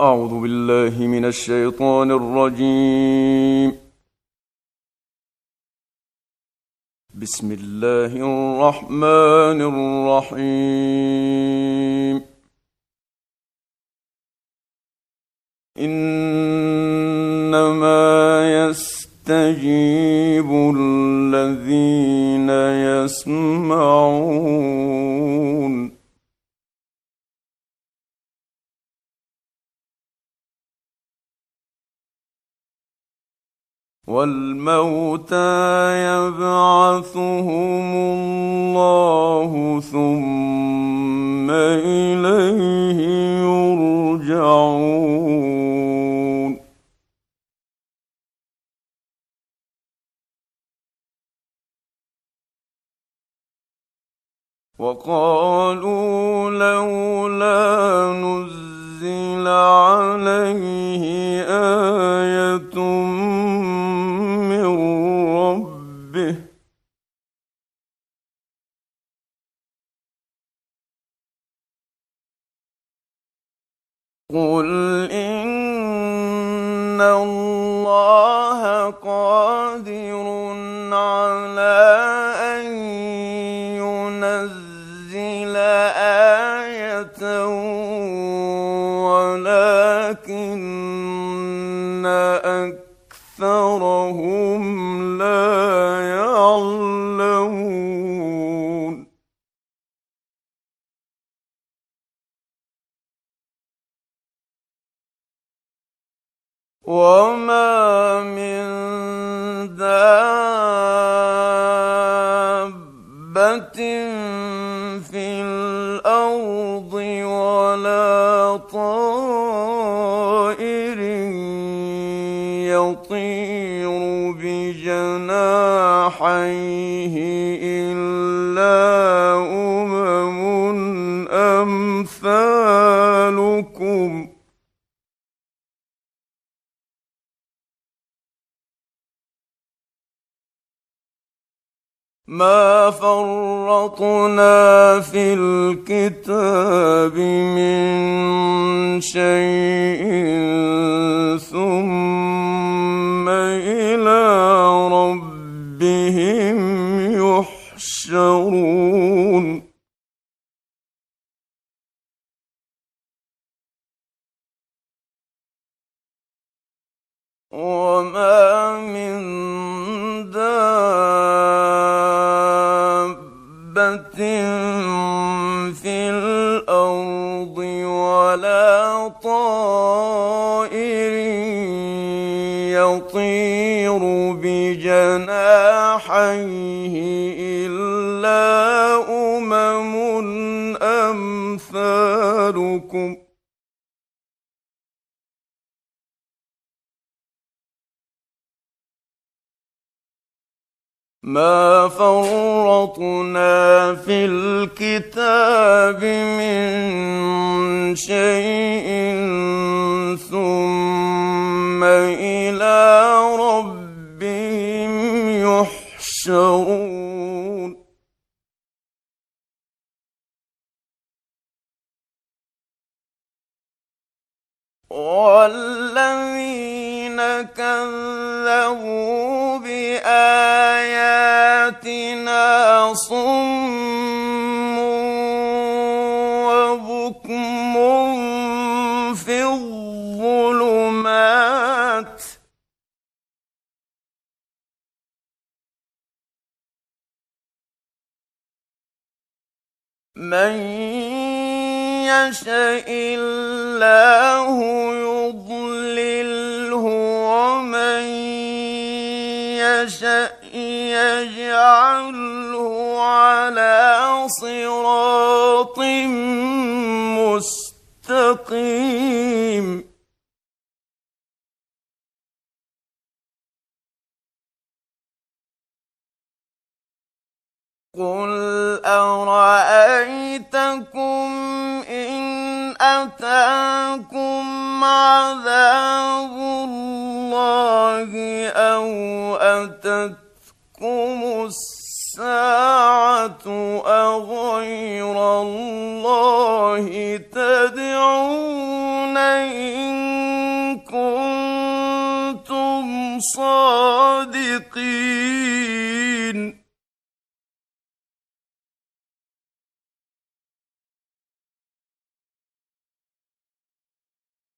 أعوذ بالله من الشيطان الرجيم. بسم الله الرحمن الرحيم. إنما يستجيب الذين يسمعون والموتى يبعثهم الله ثم إليه يرجعون. وقالوا لولا ولكن أكثرهم لا يعلمون. وما بجناحيه إلا أمم أمثالكم ۖ. ما فرطنا في الكتاب من شيء ثم إلى ربهم يحشرون. وما من دابة بجناحيه إلا أمم أمثالكم ۖ. ما فرطنا في الكتاب من شيء ثم إلى ربهم يحشرون. والذين كذبوا باياتنا من يشاء الله يضلله ومن يشاء يجعله على صراط مستقيم. قل أرأيتكم إن أتاكم عذاب الله أو أتتكم الساعة أغير الله تدعون إن كنتم صادقين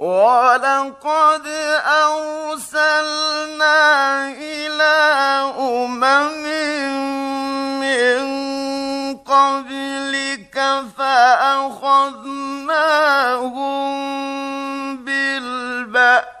ولقد أرسلنا إلى أمم من قبلك فأخذناهم بالبأساء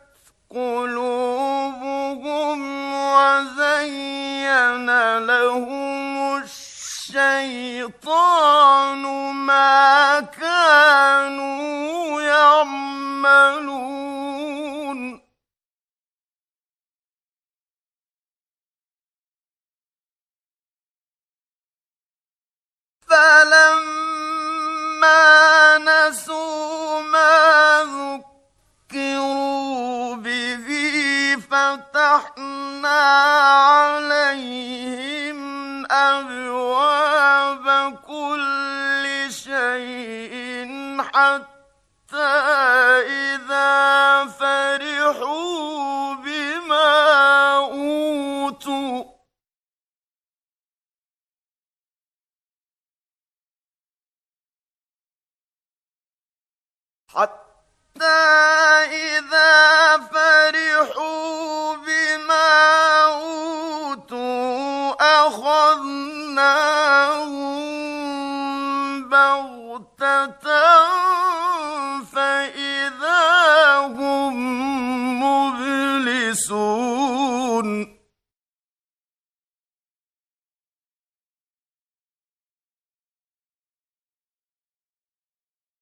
قلوبهم وزين لهم الشيطان ما كانوا يعملون. فلما نسوا ما ذكروا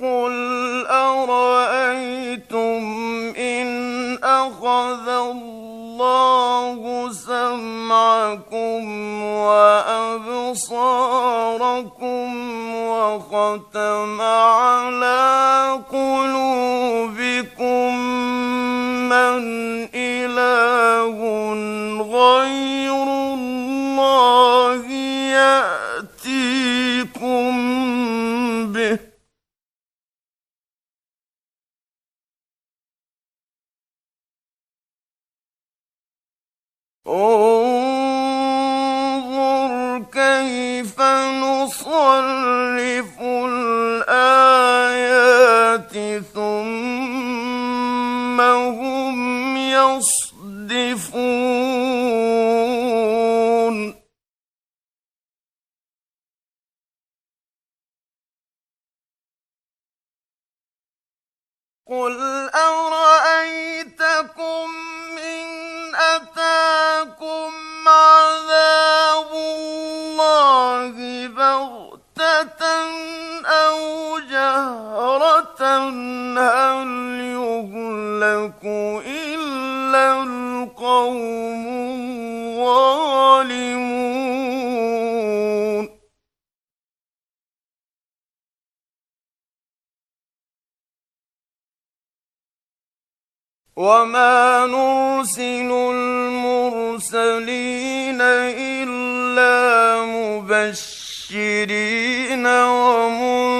قل أرأيتم إن أخذ الله سمعكم وأبصاركم وختم على قلوبكم من إله غير انظر كيف نصرف وما نرسل المرسلين إلا مبشرين ومنذرين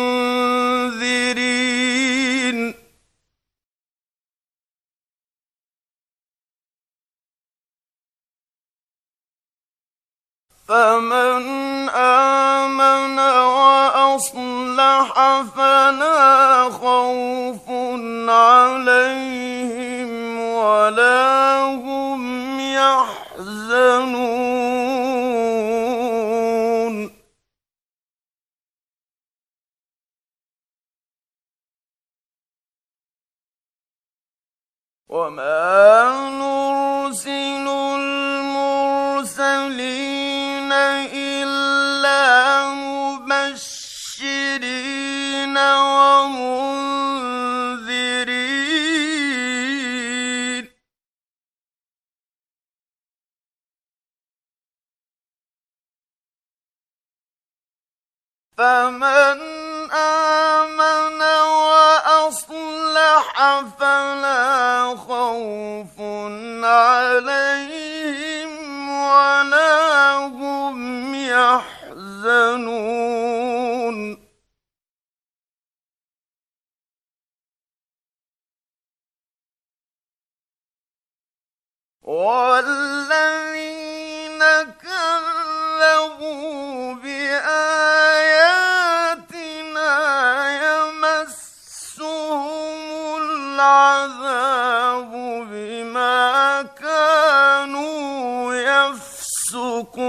فمن آمن وأصلح فلا خوف عليهم ولا هم يحزنون. وما نرسل فمن آمن وأصلح فلا خوف عليهم ولا هم يحزنون. والذين يفسقون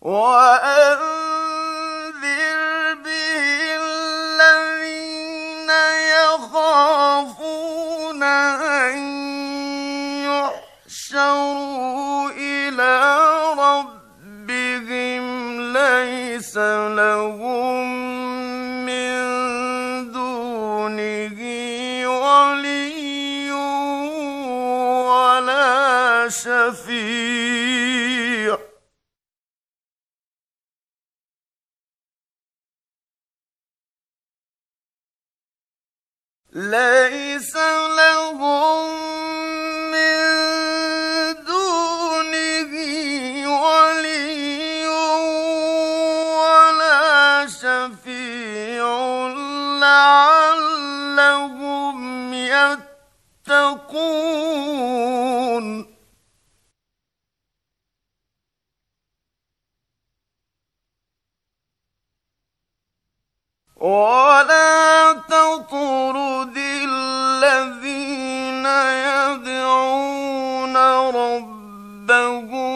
وأنذر لعلهم يتقون ولا تطرد الذين يدعون ربهم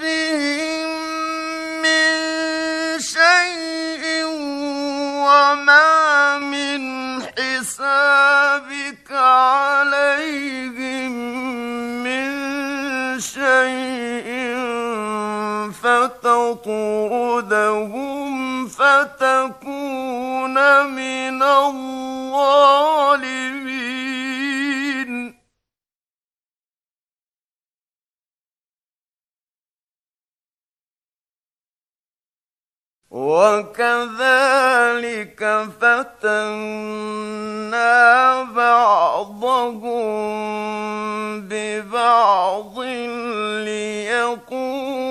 فتطردهم فتكون من الظالمين. وكذلك فتنا بعضهم ببعض ليقولوا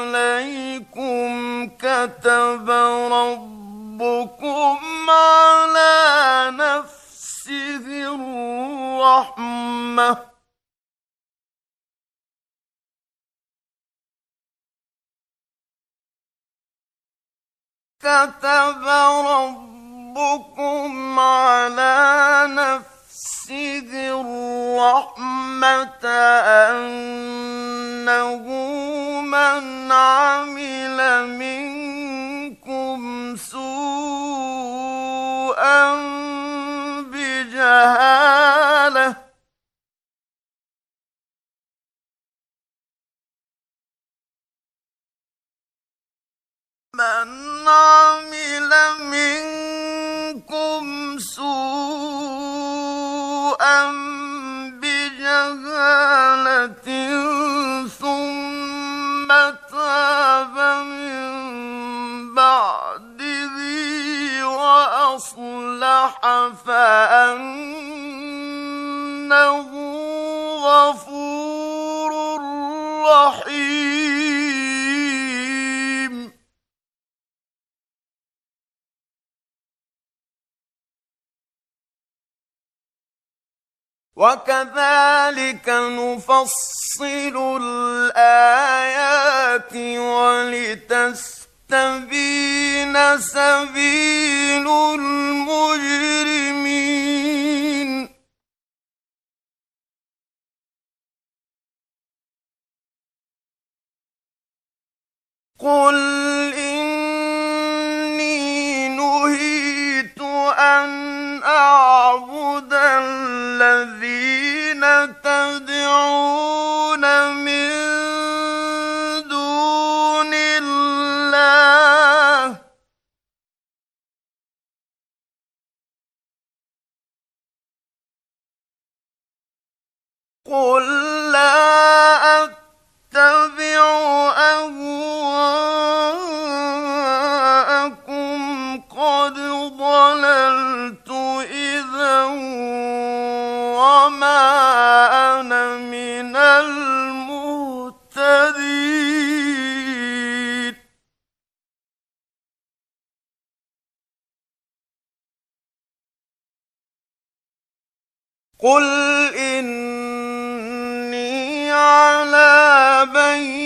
عليكم كتب ربكم على نفسه الرحمة. كتب ربكم على نفسه الرحمة أنه رحيم وكذلك نفصل الآيات ولتستبين سبيل المجرمين. قل إني نهيت أن أعبد الذين تدعون على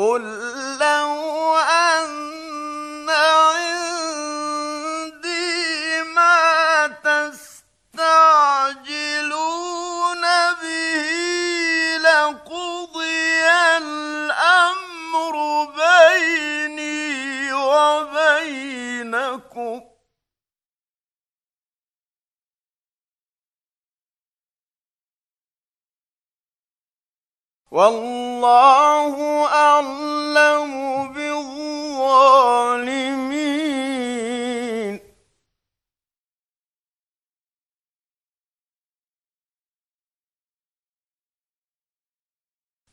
قل والله أعلم بالظالمين.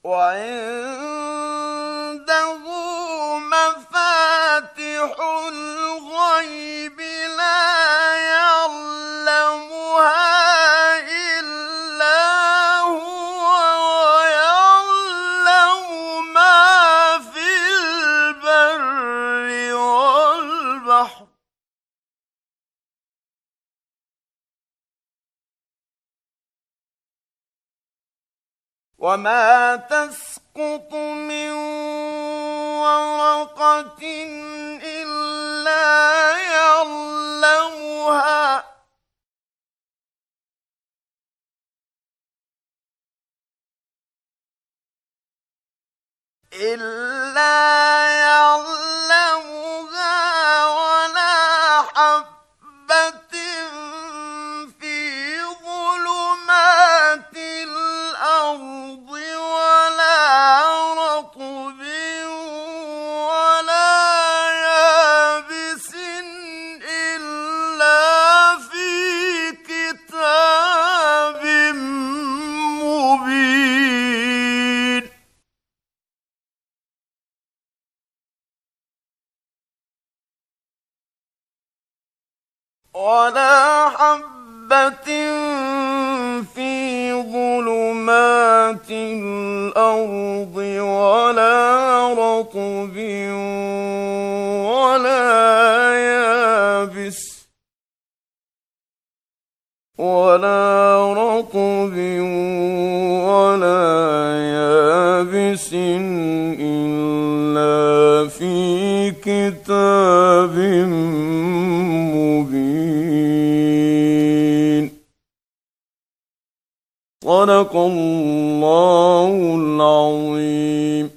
وعنده مفاتح الغيب وما تسقط من ورقة إلا يعلمها إلا يعلمها ولا حبة في ظلمات الأرض ولا رطب ولا يابس ولا رطب ولا يابس إلا في كتاب صدق الله العظيم.